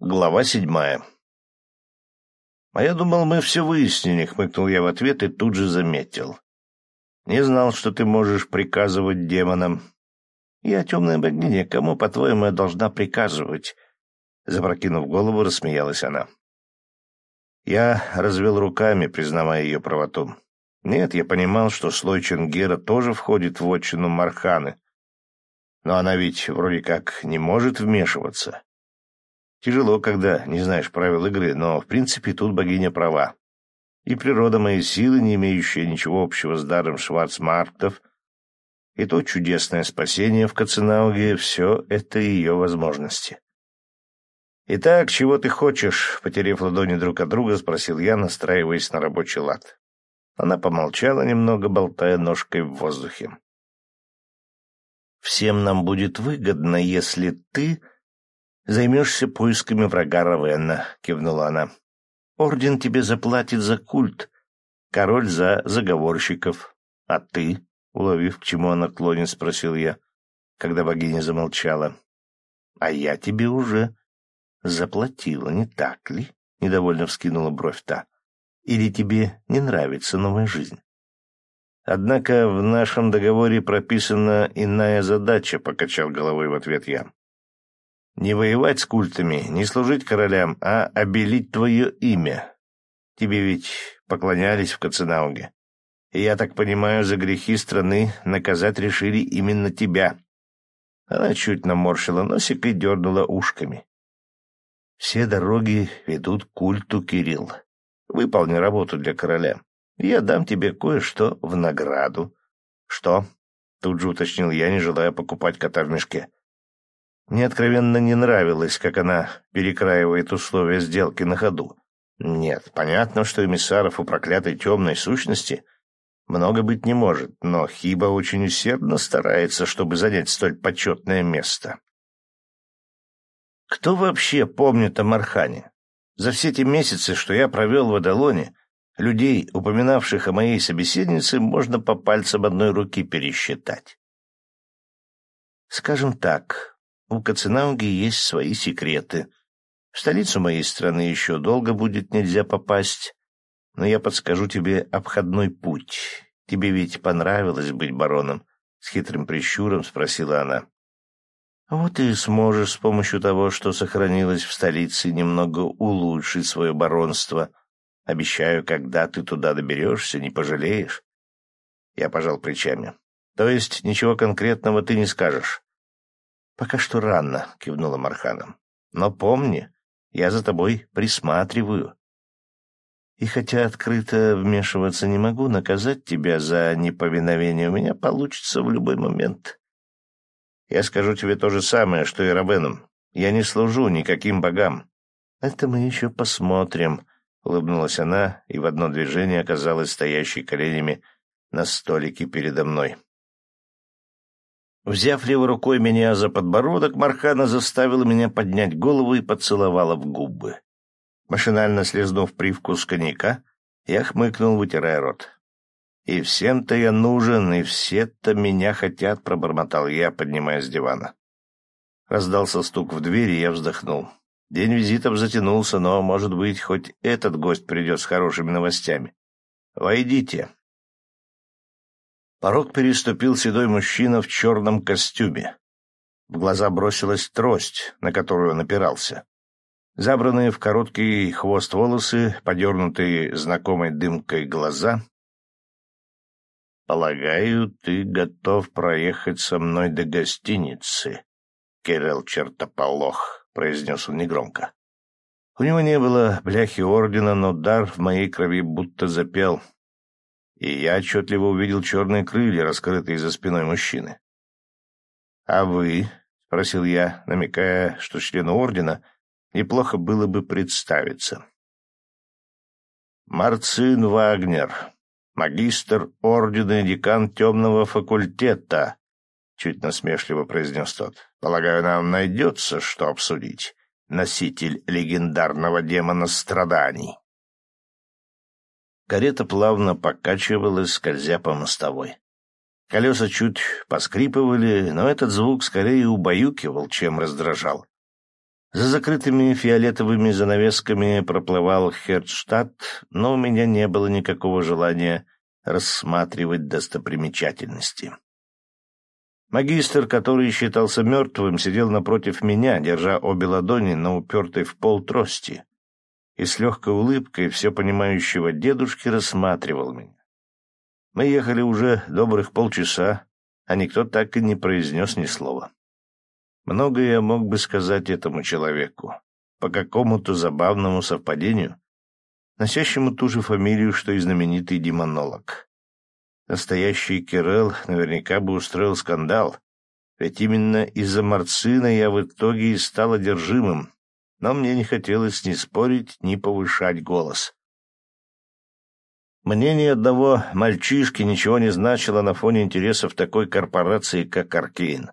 Глава седьмая. «А я думал, мы все выяснили», — хмыкнул я в ответ и тут же заметил. «Не знал, что ты можешь приказывать демонам». «Я темная богиня, кому, по-твоему, я должна приказывать?» Запрокинув голову, рассмеялась она. Я развел руками, признавая ее правоту. Нет, я понимал, что слой Ченгера тоже входит в отчину Марханы. Но она ведь вроде как не может вмешиваться. Тяжело, когда не знаешь правил игры, но, в принципе, тут богиня права. И природа моей силы, не имеющая ничего общего с даром шварцмарктов, и то чудесное спасение в Каценауге — все это ее возможности. «Итак, чего ты хочешь?» — потерев ладони друг от друга, спросил я, настраиваясь на рабочий лад. Она помолчала немного, болтая ножкой в воздухе. «Всем нам будет выгодно, если ты займешься поисками врага Равенна», — кивнула она. «Орден тебе заплатит за культ, король за заговорщиков. А ты?» — уловив, к чему она клонит, спросил я, когда богиня замолчала. «А я тебе уже заплатила, не так ли?» — недовольно вскинула бровь та. «Или тебе не нравится новая жизнь?» «Однако в нашем договоре прописана иная задача», — покачал головой в ответ я. Не воевать с культами, не служить королям, а обелить твое имя. Тебе ведь поклонялись в Каценауге. И я так понимаю, за грехи страны наказать решили именно тебя. Она чуть наморщила носик и дернула ушками. Все дороги ведут к культу, Кирилл. Выполни работу для короля. Я дам тебе кое-что в награду. Что? Тут же уточнил я, не желая покупать кота в мешке. Мне откровенно не нравилось, как она перекраивает условия сделки на ходу. Нет, понятно, что эмиссаров у проклятой темной сущности много быть не может, но Хиба очень усердно старается, чтобы занять столь почетное место. Кто вообще помнит о Мархане? За все те месяцы, что я провел в Адалоне, людей, упоминавших о моей собеседнице, можно по пальцам одной руки пересчитать. Скажем так, у Каценауги есть свои секреты. В столицу моей страны еще долго будет нельзя попасть, но я подскажу тебе обходной путь. Тебе ведь понравилось быть бароном? — с хитрым прищуром спросила она. Вот и сможешь с помощью того, что сохранилось в столице, немного улучшить свое баронство. Обещаю, когда ты туда доберешься, не пожалеешь. Я пожал плечами. То есть ничего конкретного ты не скажешь. «Пока что рано», — кивнула Мархана. «Но помни, я за тобой присматриваю. И хотя открыто вмешиваться не могу, наказать тебя за неповиновение у меня получится в любой момент. Я скажу тебе то же самое, что и Равенам. Я не служу никаким богам». «Это мы еще посмотрим», — улыбнулась она и в одно движение оказалась стоящей коленями на столике передо мной. Взяв левой рукой меня за подбородок, Мархана заставила меня поднять голову и поцеловала в губы. Машинально слезнув привкус коньяка, я хмыкнул, вытирая рот. «И всем-то я нужен, и все-то меня хотят», — пробормотал я, поднимаясь с дивана. Раздался стук в дверь, и я вздохнул. День визитов затянулся, но, может быть, хоть этот гость придет с хорошими новостями. «Войдите», Порог переступил седой мужчина в черном костюме. В глаза бросилась трость, на которую он опирался. Забранные в короткий хвост волосы, подернутые знакомой дымкой глаза. «Полагаю, ты готов проехать со мной до гостиницы, Кирилл Чертополох», — произнес он негромко. У него не было бляхи ордена, но дар в моей крови будто запел — и я отчетливо увидел черные крылья, раскрытые за спиной мужчины. «А вы?» — спросил я, намекая, что члену ордена неплохо было бы представиться. «Марцин Вагнер, магистр ордена и декан темного факультета», — чуть насмешливо произнес тот. «Полагаю, нам найдется, что обсудить, носитель легендарного демона страданий». Карета плавно покачивалась, скользя по мостовой. Колеса чуть поскрипывали, но этот звук скорее убаюкивал, чем раздражал. За закрытыми фиолетовыми занавесками проплывал Хердштадт, но у меня не было никакого желания рассматривать достопримечательности. Магистр, который считался мертвым, сидел напротив меня, держа обе ладони на упертой в пол трости, и с легкой улыбкой все понимающего дедушки рассматривал меня. Мы ехали уже добрых полчаса, а никто так и не произнес ни слова. Многое я мог бы сказать этому человеку, по какому-то забавному совпадению, носящему ту же фамилию, что и знаменитый демонолог. Настоящий Кирелл наверняка бы устроил скандал, ведь именно из-за Марцина я в итоге и стал одержимым, но мне не хотелось ни спорить, ни повышать голос. Мнение одного мальчишки ничего не значило на фоне интересов такой корпорации, как Аркейн.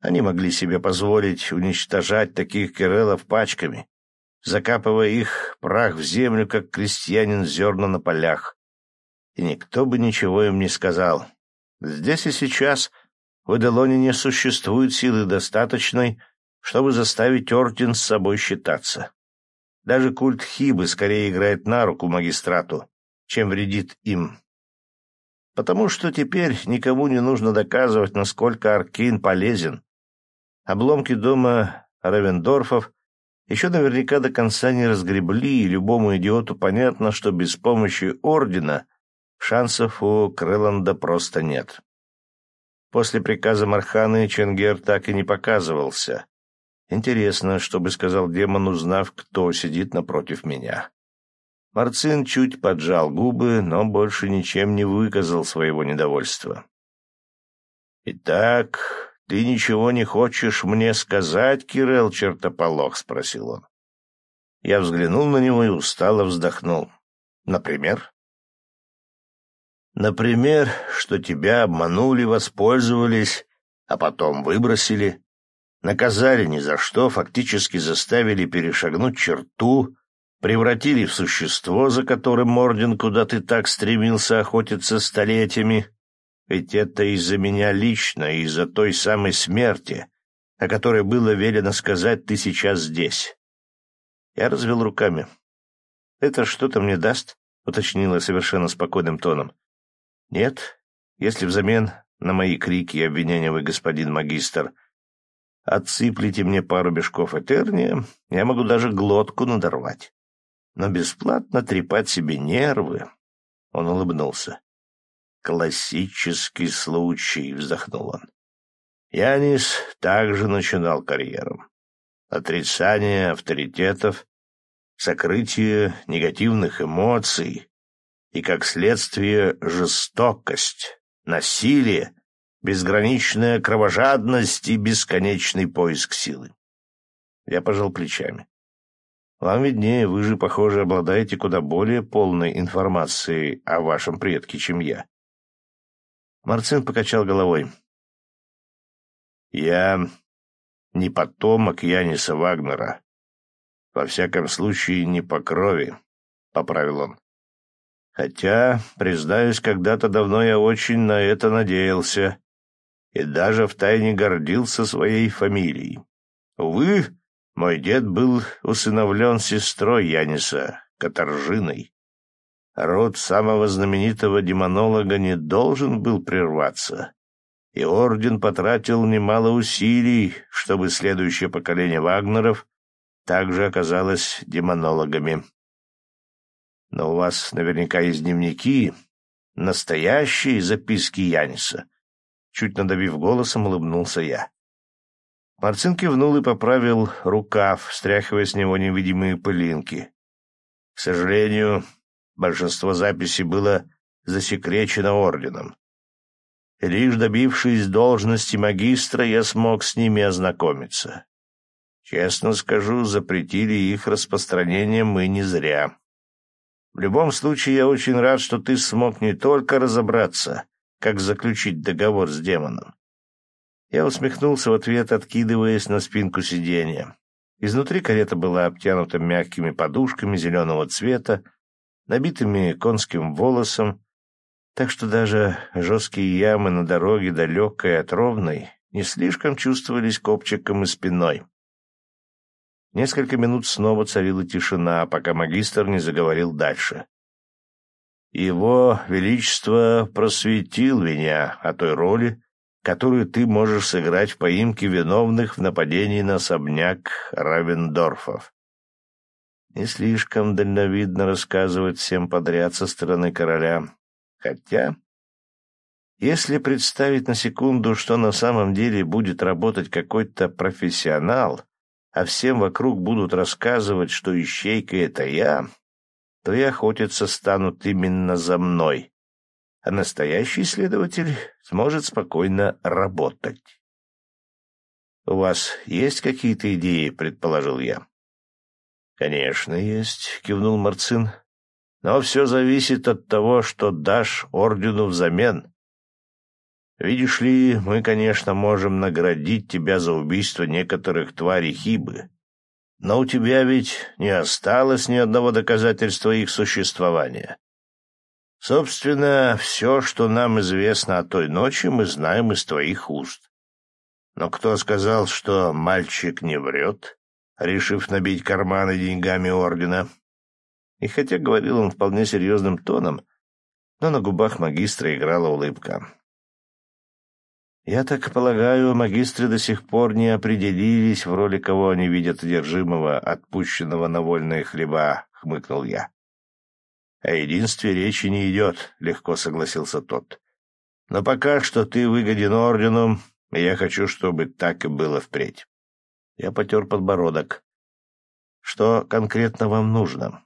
Они могли себе позволить уничтожать таких Киреллов пачками, закапывая их прах в землю, как крестьянин зерна на полях. И никто бы ничего им не сказал. Здесь и сейчас в Эделоне не существует силы достаточной, чтобы заставить Орден с собой считаться. Даже культ Хибы скорее играет на руку магистрату, чем вредит им. Потому что теперь никому не нужно доказывать, насколько Аркейн полезен, Обломки дома Равендорфов еще наверняка до конца не разгребли, и любому идиоту понятно, что без помощи Ордена шансов у Крэланда просто нет. После приказа Марханы Ченгер так и не показывался. Интересно, что бы сказал демон, узнав, кто сидит напротив меня. Марцин чуть поджал губы, но больше ничем не выказал своего недовольства. «Итак, «Ты ничего не хочешь мне сказать, Кирилл Чертополох?» — спросил он. Я взглянул на него и устало вздохнул. «Например?» «Например, что тебя обманули, воспользовались, а потом выбросили, наказали ни за что, фактически заставили перешагнуть черту, превратили в существо, за которым Орден, куда ты так стремился охотиться столетиями, ведь это из-за меня лично, из-за той самой смерти, о которой было велено сказать «ты сейчас здесь». Я развел руками. «Это что-то мне даст?» — уточнила совершенно спокойным тоном. «Нет, если взамен на мои крики и обвинения вы, господин магистр, отсыплете мне пару мешков Этерния, я могу даже глотку надорвать. Но бесплатно трепать себе нервы...» Он улыбнулся. «Классический случай», — вздохнул он. Янис также начинал карьеру. Отрицание авторитетов, сокрытие негативных эмоций и, как следствие, жестокость, насилие, безграничная кровожадность и бесконечный поиск силы. Я пожал плечами. Вам виднее, вы же, похоже, обладаете куда более полной информацией о вашем предке, чем я. Марцин покачал головой. «Я не потомок Яниса Вагнера. Во всяком случае, не по крови», — поправил он. «Хотя, признаюсь, когда-то давно я очень на это надеялся и даже втайне гордился своей фамилией. Увы, мой дед был усыновлен сестрой Яниса, Катаржиной. Род самого знаменитого демонолога не должен был прерваться, и орден потратил немало усилий, чтобы следующее поколение Вагнеров также оказалось демонологами. Но у вас наверняка есть дневники, настоящие записки Яниса. Чуть надавив голосом, улыбнулся я. Марцин кивнул и поправил рукав, стряхивая с него невидимые пылинки. К сожалению, Большинство записей было засекречено орденом. лишь добившись должности магистра, я смог с ними ознакомиться. Честно скажу, запретили их распространение мы не зря. В любом случае, я очень рад, что ты смог не только разобраться, как заключить договор с демоном. Я усмехнулся в ответ, откидываясь на спинку сиденья. Изнутри карета была обтянута мягкими подушками зеленого цвета, набитыми конским волосом, так что даже жесткие ямы на дороге, далекой от ровной, не слишком чувствовались копчиком и спиной. Несколько минут снова царила тишина, пока магистр не заговорил дальше. «Его Величество просветил меня о той роли, которую ты можешь сыграть в поимке виновных в нападении на особняк Равендорфов. Не слишком дальновидно рассказывать всем подряд со стороны короля. Хотя, если представить на секунду, что на самом деле будет работать какой-то профессионал, а всем вокруг будут рассказывать, что ищейка — это я, то и охотиться станут именно за мной, а настоящий следователь сможет спокойно работать. «У вас есть какие-то идеи?» — предположил я. «Конечно, есть», — кивнул Марцин. «Но все зависит от того, что дашь ордену взамен. Видишь ли, мы, конечно, можем наградить тебя за убийство некоторых тварей Хибы, но у тебя ведь не осталось ни одного доказательства их существования. Собственно, все, что нам известно о той ночи, мы знаем из твоих уст. Но кто сказал, что мальчик не врет, решив набить карманы деньгами ордена? И хотя говорил он вполне серьезным тоном, но на губах магистра играла улыбка. «Я так полагаю, магистры до сих пор не определились, в роли кого они видят одержимого, отпущенного на вольные хлеба», — хмыкнул я. «О единстве речи не идет», — легко согласился тот. «Но пока что ты выгоден ордену, и я хочу, чтобы так и было впредь». Я потер подбородок. «Что конкретно вам нужно?»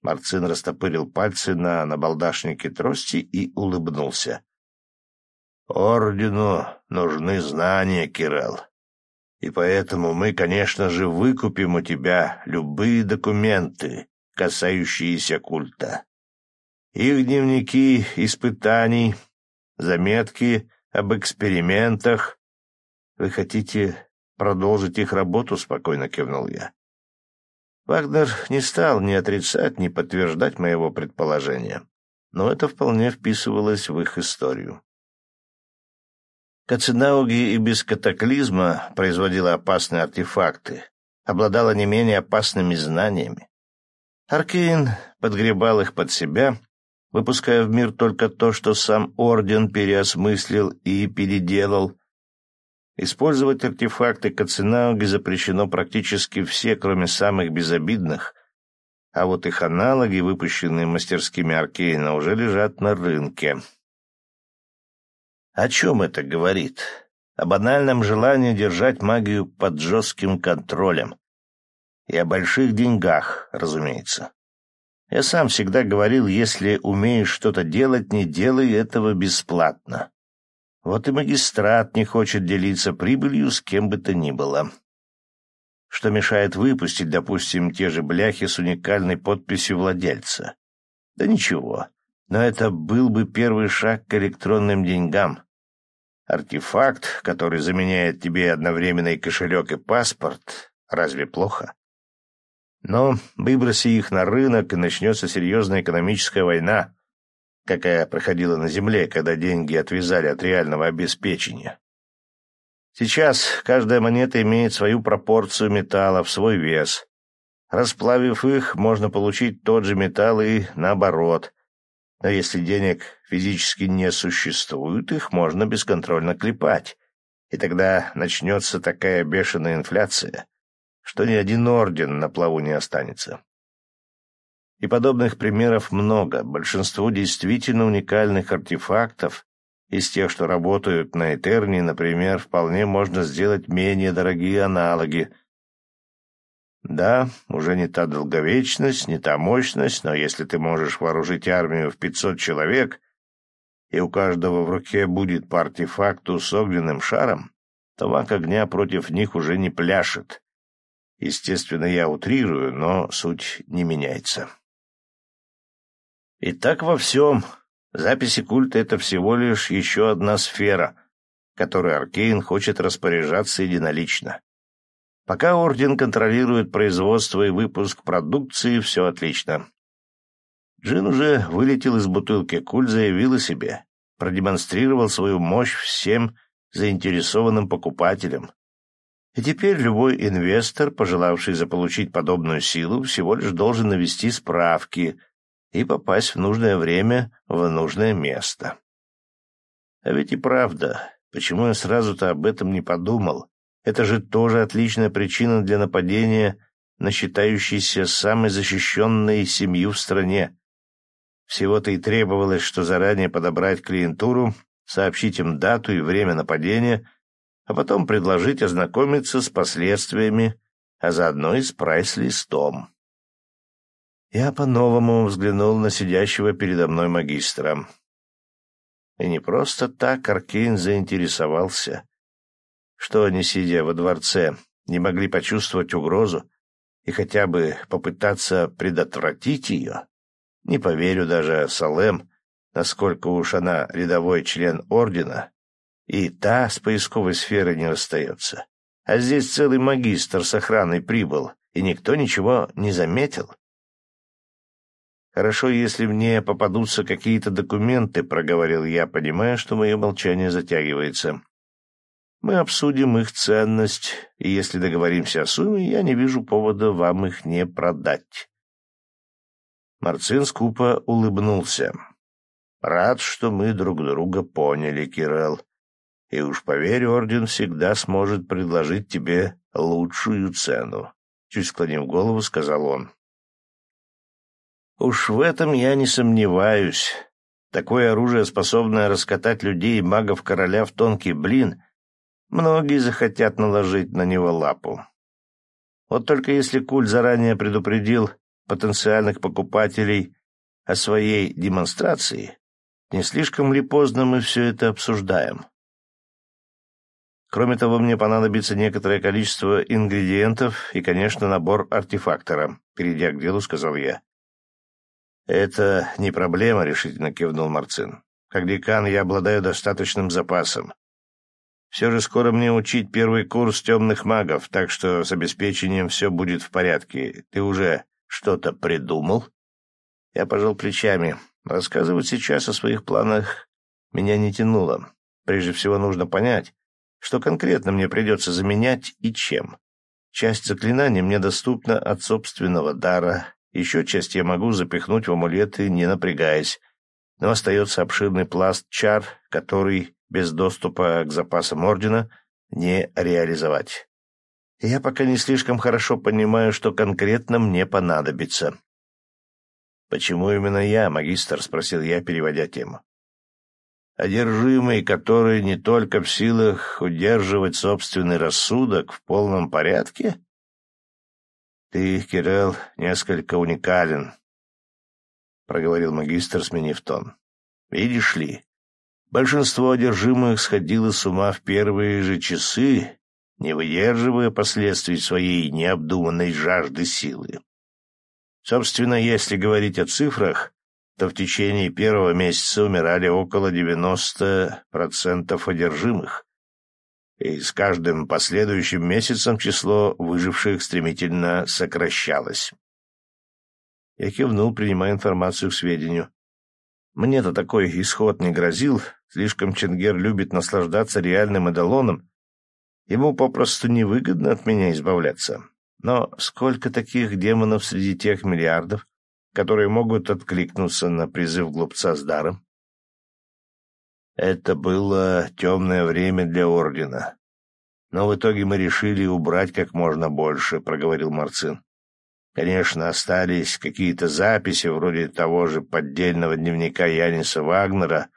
Марцин растопырил пальцы на набалдашнике трости и улыбнулся. «Ордену нужны знания, Кирелл. И поэтому мы, конечно же, выкупим у тебя любые документы, касающиеся культа. Их дневники испытаний, заметки об экспериментах. Вы хотите продолжить их работу? Спокойно кивнул я. Вагнер не стал ни отрицать, ни подтверждать моего предположения, но это вполне вписывалось в их историю. Кацинауги и без катаклизма производила опасные артефакты, обладала не менее опасными знаниями. Аркейн подгребал их под себя, выпуская в мир только то, что сам Орден переосмыслил и переделал. Использовать артефакты Кацинауги запрещено практически все, кроме самых безобидных, а вот их аналоги, выпущенные мастерскими Аркейна, уже лежат на рынке. О чем это говорит? О банальном желании держать магию под жестким контролем, и о больших деньгах, разумеется. Я сам всегда говорил, если умеешь что-то делать, не делай этого бесплатно. Вот и магистрат не хочет делиться прибылью с кем бы то ни было. Что мешает выпустить, допустим, те же бляхи с уникальной подписью владельца? Да ничего, но это был бы первый шаг к электронным деньгам. Артефакт, который заменяет тебе одновременно и кошелек, и паспорт, разве плохо? Но выброси их на рынок, и начнется серьезная экономическая война, какая проходила на Земле, когда деньги отвязали от реального обеспечения. Сейчас каждая монета имеет свою пропорцию металлов, свой вес. Расплавив их, можно получить тот же металл и наоборот. Но если денег физически не существует, их можно бесконтрольно клепать. И тогда начнется такая бешеная инфляция, что ни один орден на плаву не останется. И подобных примеров много. Большинство действительно уникальных артефактов из тех, что работают на Этернии, например, вполне можно сделать менее дорогие аналоги. Да, уже не та долговечность, не та мощность, но если ты можешь вооружить армию в пятьсот человек, и у каждого в руке будет по артефакту с огненным шаром, то маг огня против них уже не пляшет. Естественно, я утрирую, но суть не меняется. И так во всем. Записи культа — это всего лишь еще одна сфера, которой Аркейн хочет распоряжаться единолично. Пока Орден контролирует производство и выпуск продукции, все отлично. Джин уже вылетел из бутылки, куль заявил о себе, продемонстрировал свою мощь всем заинтересованным покупателям. И теперь любой инвестор, пожелавший заполучить подобную силу, всего лишь должен навести справки и попасть в нужное время в нужное место. А ведь и правда, почему я сразу-то об этом не подумал? Это же тоже отличная причина для нападения на считающейся самой защищенной семью в стране. Всего-то и требовалось, что заранее подобрать клиентуру, сообщить им дату и время нападения, а потом предложить ознакомиться с последствиями, а заодно и с прайс-листом. Я по-новому взглянул на сидящего передо мной магистра. И не просто так Аркейн заинтересовался. Что они, сидя во дворце, не могли почувствовать угрозу и хотя бы попытаться предотвратить ее? Не поверю даже Салем, насколько уж она рядовой член ордена, и та с поисковой сферы не расстается. А здесь целый магистр с охраной прибыл, и никто ничего не заметил. «Хорошо, если мне попадутся какие-то документы», — проговорил я, понимая, что мое молчание затягивается. «Мы обсудим их ценность, и если договоримся о сумме, я не вижу повода вам их не продать». Марцин скупо улыбнулся. «Рад, что мы друг друга поняли, Кирелл. И уж поверь, Орден всегда сможет предложить тебе лучшую цену», — чуть склонив голову, сказал он. «Уж в этом я не сомневаюсь. Такое оружие, способное раскатать людей и магов короля в тонкий блин, многие захотят наложить на него лапу. Вот только если Куль заранее предупредил потенциальных покупателей о своей демонстрации, не слишком ли поздно мы все это обсуждаем? Кроме того, мне понадобится некоторое количество ингредиентов и, конечно, набор артефактора, перейдя к делу, сказал я. «Это не проблема», — решительно кивнул Марцин. «Как декан я обладаю достаточным запасом. Все же скоро мне учить первый курс темных магов, так что с обеспечением все будет в порядке. Ты уже что-то придумал?» Я пожал плечами. Рассказывать сейчас о своих планах меня не тянуло. Прежде всего нужно понять, что конкретно мне придется заменять и чем. Часть заклинаний мне доступна от собственного дара, еще часть я могу запихнуть в амулеты, не напрягаясь, но остается обширный пласт чар, который без доступа к запасам Ордена не реализовать я пока не слишком хорошо понимаю, что конкретно мне понадобится. «Почему именно я, магистр?» — спросил я, переводя тему. «Одержимый, который не только в силах удерживать собственный рассудок в полном порядке?» «Ты, Кирелл, несколько уникален», — проговорил магистр, сменив тон. «Видишь ли, большинство одержимых сходило с ума в первые же часы не выдерживая последствий своей необдуманной жажды силы. Собственно, если говорить о цифрах, то в течение первого месяца умирали около 90% одержимых, и с каждым последующим месяцем число выживших стремительно сокращалось. Я кивнул, принимая информацию к сведению. Мне-то такой исход не грозил, слишком Ченгер любит наслаждаться реальным эдалоном Ему попросту невыгодно от меня избавляться. Но сколько таких демонов среди тех миллиардов, которые могут откликнуться на призыв глупца с даром? Это было темное время для Ордена. Но в итоге мы решили убрать как можно больше, — проговорил Марцин. Конечно, остались какие-то записи, вроде того же поддельного дневника Яниса Вагнера,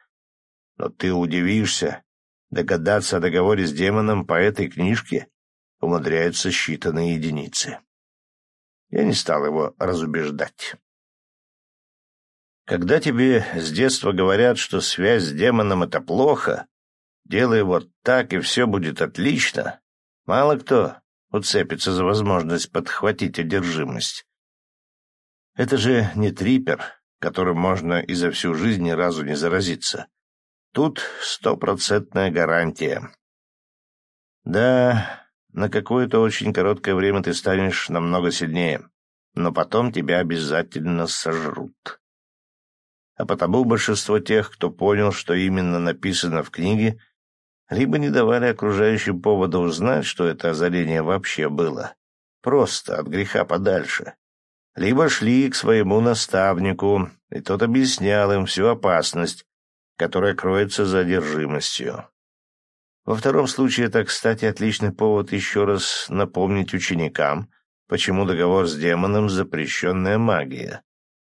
но ты удивишься, Догадаться о договоре с демоном по этой книжке умудряются считанные единицы. Я не стал его разубеждать. Когда тебе с детства говорят, что связь с демоном — это плохо, делай вот так, и все будет отлично, мало кто уцепится за возможность подхватить одержимость. Это же не трипер, которым можно и за всю жизнь ни разу не заразиться. Тут стопроцентная гарантия. Да, на какое-то очень короткое время ты станешь намного сильнее, но потом тебя обязательно сожрут. А потому большинство тех, кто понял, что именно написано в книге, либо не давали окружающим повода узнать, что это озарение вообще было. Просто от греха подальше. Либо шли к своему наставнику, и тот объяснял им всю опасность, которая кроется за одержимостью. Во втором случае это, кстати, отличный повод еще раз напомнить ученикам, почему договор с демоном — запрещенная магия,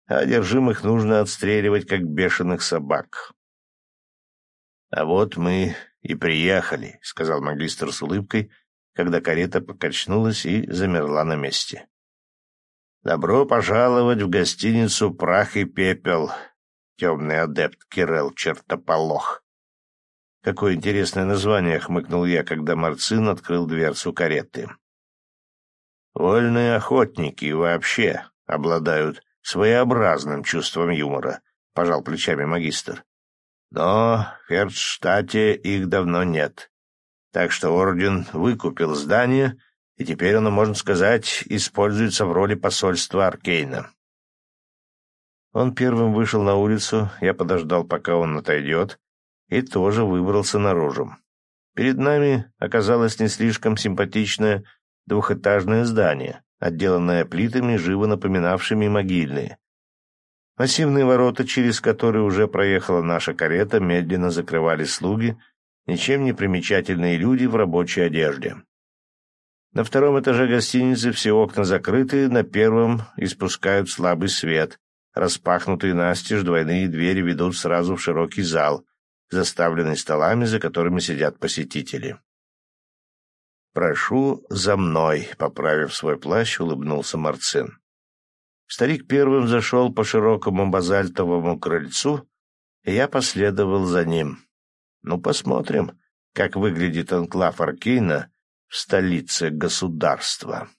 а одержимых нужно отстреливать, как бешеных собак. «А вот мы и приехали», — сказал магистр с улыбкой, когда карета покачнулась и замерла на месте. «Добро пожаловать в гостиницу «Прах и пепел», темный адепт Кирелл Чертополох. Какое интересное название, — хмыкнул я, когда Марцин открыл дверцу кареты. Вольные охотники вообще обладают своеобразным чувством юмора, — пожал плечами магистр. Но в Фердштате их давно нет. Так что орден выкупил здание, и теперь оно, можно сказать, используется в роли посольства Аркейна. Он первым вышел на улицу, я подождал, пока он отойдет, и тоже выбрался наружу. Перед нами оказалось не слишком симпатичное двухэтажное здание, отделанное плитами, живо напоминавшими могильные. Массивные ворота, через которые уже проехала наша карета, медленно закрывали слуги, ничем не примечательные люди в рабочей одежде. На втором этаже гостиницы все окна закрыты, на первом испускают слабый свет. Распахнутые настежь двойные двери ведут сразу в широкий зал, заставленный столами, за которыми сидят посетители. «Прошу за мной», — поправив свой плащ, улыбнулся Марцин. Старик первым зашел по широкому базальтовому крыльцу, и я последовал за ним. Ну, посмотрим, как выглядит анклав Аркейна в столице государства.